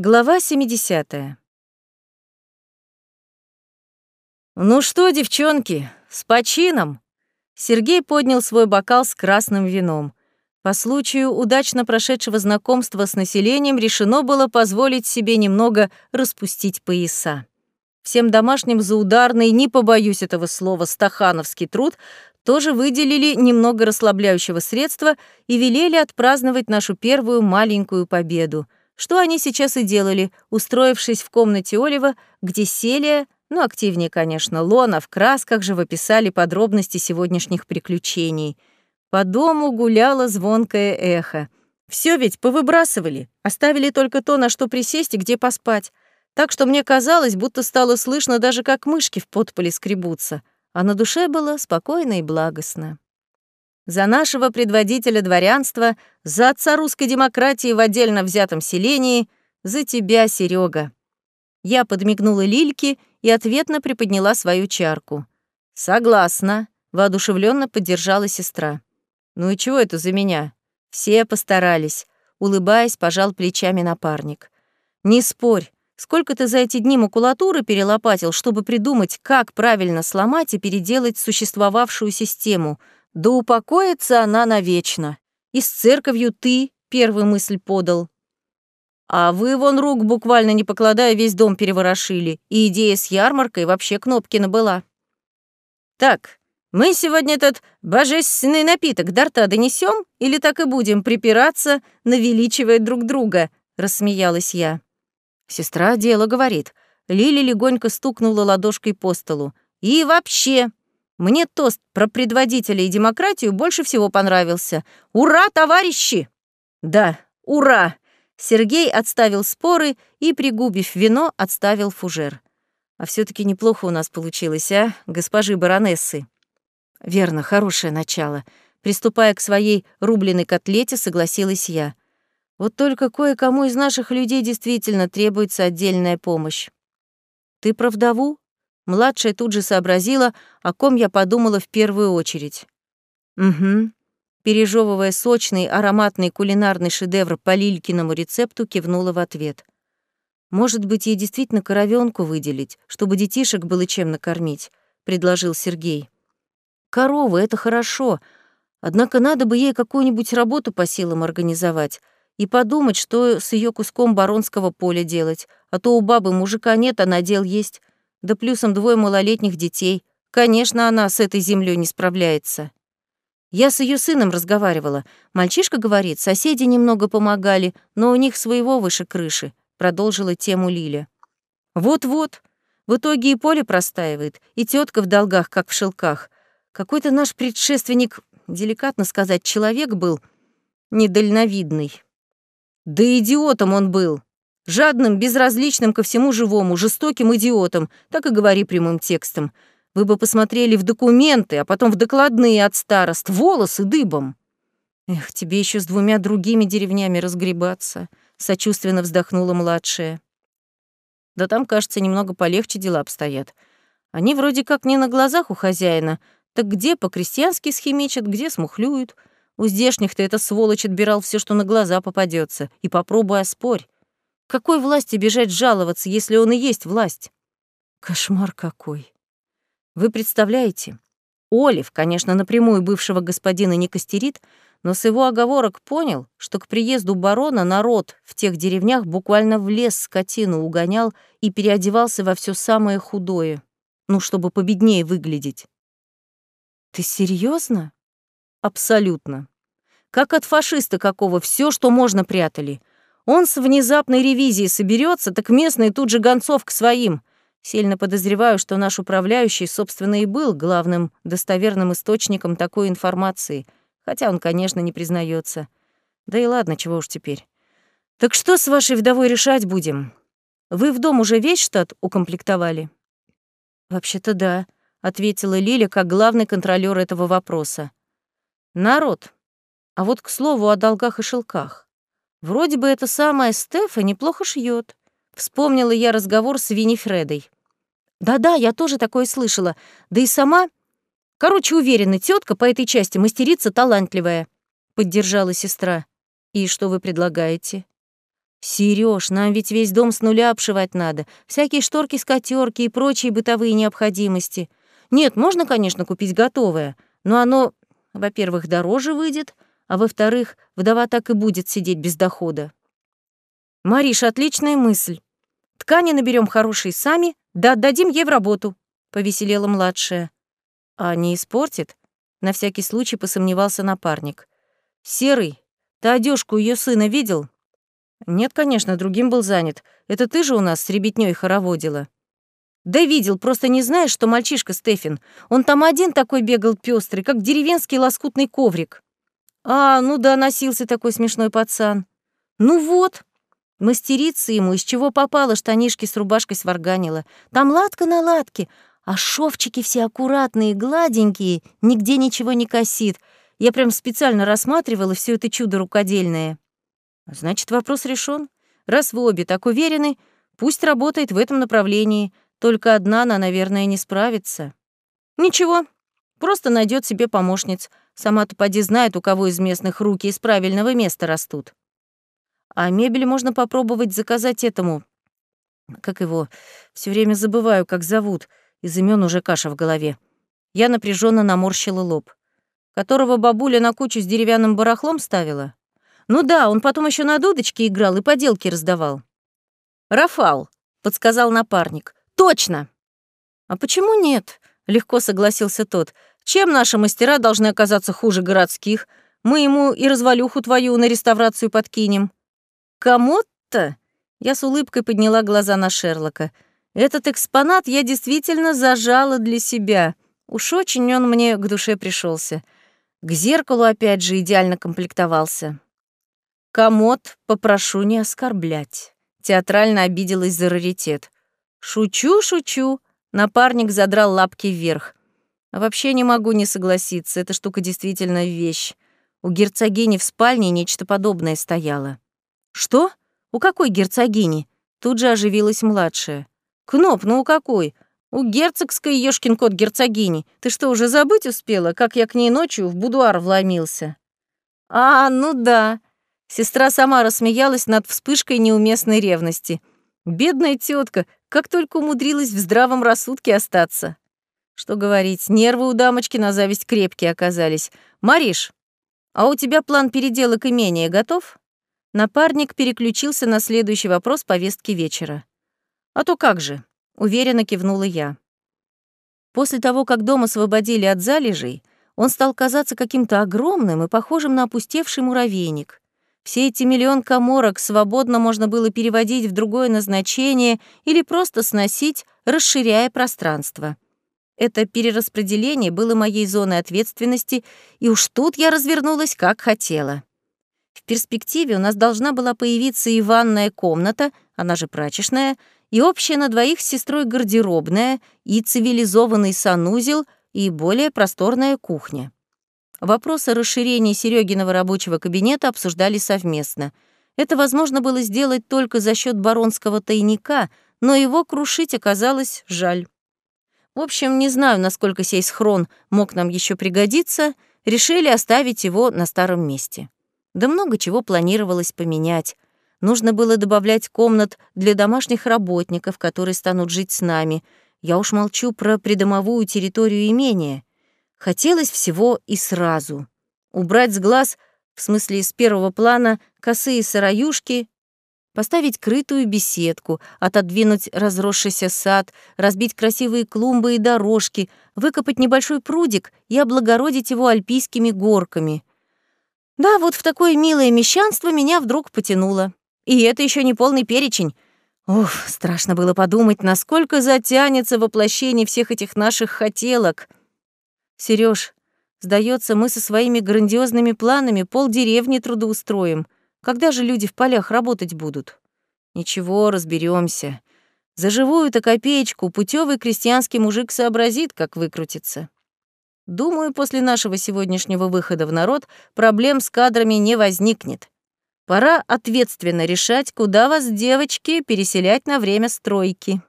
Глава 70. «Ну что, девчонки, с почином!» Сергей поднял свой бокал с красным вином. По случаю удачно прошедшего знакомства с населением решено было позволить себе немного распустить пояса. Всем домашним за ударный, не побоюсь этого слова, стахановский труд тоже выделили немного расслабляющего средства и велели отпраздновать нашу первую маленькую победу — что они сейчас и делали, устроившись в комнате Олива, где Селия, ну, активнее, конечно, Лона, в красках же выписали подробности сегодняшних приключений. По дому гуляло звонкое эхо. Все ведь повыбрасывали, оставили только то, на что присесть и где поспать. Так что мне казалось, будто стало слышно даже, как мышки в подполе скребутся, а на душе было спокойно и благостно за нашего предводителя дворянства, за отца русской демократии в отдельно взятом селении, за тебя, Серега. Я подмигнула Лильке и ответно приподняла свою чарку. «Согласна», — воодушевленно поддержала сестра. «Ну и чего это за меня?» Все постарались. Улыбаясь, пожал плечами напарник. «Не спорь. Сколько ты за эти дни макулатуры перелопатил, чтобы придумать, как правильно сломать и переделать существовавшую систему — да упокоится она навечно. И с церковью ты первую мысль подал. А вы вон рук буквально не покладая весь дом переворошили, и идея с ярмаркой вообще Кнопкина была. Так, мы сегодня этот божественный напиток до рта донесем или так и будем припираться, навеличивая друг друга?» — рассмеялась я. Сестра дело говорит. Лили легонько стукнула ладошкой по столу. «И вообще, мне тост про предводителя и демократию больше всего понравился. Ура, товарищи! Да, ура! Сергей отставил споры и, пригубив вино, отставил фужер. А все таки неплохо у нас получилось, а, госпожи баронессы? Верно, хорошее начало. Приступая к своей рубленой котлете, согласилась я. Вот только кое-кому из наших людей действительно требуется отдельная помощь. Ты про вдову? Младшая тут же сообразила, о ком я подумала в первую очередь. «Угу». Пережевывая сочный, ароматный кулинарный шедевр по Лилькиному рецепту, кивнула в ответ. «Может быть, ей действительно коровенку выделить, чтобы детишек было чем накормить», — предложил Сергей. «Коровы — это хорошо, однако надо бы ей какую-нибудь работу по силам организовать и подумать, что с ее куском баронского поля делать, а то у бабы мужика нет, а надел есть. Да плюсом двое малолетних детей. Конечно, она с этой землей не справляется. Я с ее сыном разговаривала. Мальчишка говорит, соседи немного помогали, но у них своего выше крыши, продолжила тему Лиля. Вот-вот. В итоге и поле простаивает, и тетка в долгах, как в шелках. Какой-то наш предшественник, деликатно сказать, человек был недальновидный. Да идиотом он был. Жадным, безразличным ко всему живому, жестоким идиотом, так и говори прямым текстом. Вы бы посмотрели в документы, а потом в докладные от старост, волосы дыбом. Эх, тебе еще с двумя другими деревнями разгребаться, сочувственно вздохнула младшая. Да там, кажется, немного полегче дела обстоят. Они вроде как не на глазах у хозяина, так где по-крестьянски схимичат, где смухлюют. У здешних-то эта сволочь отбирал все, что на глаза попадется, и попробуй оспорь. Какой власти бежать жаловаться, если он и есть власть? Кошмар какой. Вы представляете? Олив, конечно, напрямую бывшего господина не костерит, но с его оговорок понял, что к приезду барона народ в тех деревнях буквально в лес скотину угонял и переодевался во все самое худое, ну, чтобы победнее выглядеть. Ты серьезно? Абсолютно. Как от фашиста какого все, что можно, прятали. Он с внезапной ревизией соберется, так местные тут же гонцов к своим. Сильно подозреваю, что наш управляющий, собственно, и был главным достоверным источником такой информации, хотя он, конечно, не признается. Да и ладно, чего уж теперь. Так что с вашей вдовой решать будем? Вы в дом уже весь штат укомплектовали? Вообще-то да, ответила Лиля как главный контролёр этого вопроса. Народ. А вот к слову о долгах и шелках. Вроде бы это самая Стефа неплохо шьет. Вспомнила я разговор с Винифредой. Да-да, я тоже такое слышала. Да и сама... Короче, уверена, тетка по этой части мастерица талантливая, поддержала сестра. И что вы предлагаете? Серёж, нам ведь весь дом с нуля обшивать надо. Всякие шторки, скатерки и прочие бытовые необходимости. Нет, можно, конечно, купить готовое, но оно, во-первых, дороже выйдет, а во-вторых, вдова так и будет сидеть без дохода. Мариш, отличная мысль. Ткани наберем хорошие сами, да отдадим ей в работу, повеселела младшая. А не испортит? На всякий случай посомневался напарник. Серый, ты одежку ее сына видел? Нет, конечно, другим был занят. Это ты же у нас с ребятнёй хороводила. Да видел, просто не знаешь, что мальчишка Стефин. Он там один такой бегал пестрый, как деревенский лоскутный коврик. А, ну да, носился такой смешной пацан. Ну вот, мастерица ему, из чего попало, штанишки с рубашкой сварганила. Там латка на латке, а шовчики все аккуратные, гладенькие, нигде ничего не косит. Я прям специально рассматривала все это чудо рукодельное. Значит, вопрос решен. Раз вы обе так уверены, пусть работает в этом направлении. Только одна она, наверное, не справится. Ничего, просто найдет себе помощниц. Сама-то поди знает, у кого из местных руки из правильного места растут. А мебель можно попробовать заказать этому. Как его? Все время забываю, как зовут. Из имен уже каша в голове. Я напряженно наморщила лоб. Которого бабуля на кучу с деревянным барахлом ставила? Ну да, он потом еще на дудочке играл и поделки раздавал. «Рафал», — подсказал напарник. «Точно!» «А почему нет?» — легко согласился тот. «Чем наши мастера должны оказаться хуже городских? Мы ему и развалюху твою на реставрацию подкинем». «Кому-то?» Я с улыбкой подняла глаза на Шерлока. «Этот экспонат я действительно зажала для себя. Уж очень он мне к душе пришелся. К зеркалу опять же идеально комплектовался». Комод попрошу не оскорблять. Театрально обиделась за раритет. Шучу, шучу. Напарник задрал лапки вверх. Вообще не могу не согласиться, эта штука действительно вещь. У герцогини в спальне нечто подобное стояло. Что? У какой герцогини? Тут же оживилась младшая. Кноп, ну у какой? У герцогской ёшкин кот герцогини. Ты что, уже забыть успела, как я к ней ночью в будуар вломился? А, ну да. Сестра сама рассмеялась над вспышкой неуместной ревности. Бедная тетка, как только умудрилась в здравом рассудке остаться. Что говорить, нервы у дамочки на зависть крепкие оказались. «Мариш, а у тебя план переделок имения готов?» Напарник переключился на следующий вопрос повестки вечера. «А то как же?» — уверенно кивнула я. После того, как дом освободили от залежей, он стал казаться каким-то огромным и похожим на опустевший муравейник. Все эти миллион коморок свободно можно было переводить в другое назначение или просто сносить, расширяя пространство. Это перераспределение было моей зоной ответственности, и уж тут я развернулась как хотела. В перспективе у нас должна была появиться и ванная комната, она же прачечная, и общая на двоих с сестрой гардеробная, и цивилизованный санузел, и более просторная кухня. Вопросы расширения Серегиного рабочего кабинета обсуждали совместно. Это возможно было сделать только за счет баронского тайника, но его крушить оказалось жаль. В общем, не знаю, насколько сей схрон мог нам еще пригодиться, решили оставить его на старом месте. Да много чего планировалось поменять. Нужно было добавлять комнат для домашних работников, которые станут жить с нами. Я уж молчу про придомовую территорию имения. Хотелось всего и сразу. Убрать с глаз, в смысле с первого плана, косые сыроюшки, поставить крытую беседку, отодвинуть разросшийся сад, разбить красивые клумбы и дорожки, выкопать небольшой прудик и облагородить его альпийскими горками. Да, вот в такое милое мещанство меня вдруг потянуло. И это еще не полный перечень. Ух, страшно было подумать, насколько затянется воплощение всех этих наших хотелок. Сереж, сдается, мы со своими грандиозными планами полдеревни трудоустроим. Когда же люди в полях работать будут? Ничего, разберемся. За живую-то копеечку путевый крестьянский мужик сообразит, как выкрутиться. Думаю, после нашего сегодняшнего выхода в народ проблем с кадрами не возникнет. Пора ответственно решать, куда вас, девочки, переселять на время стройки.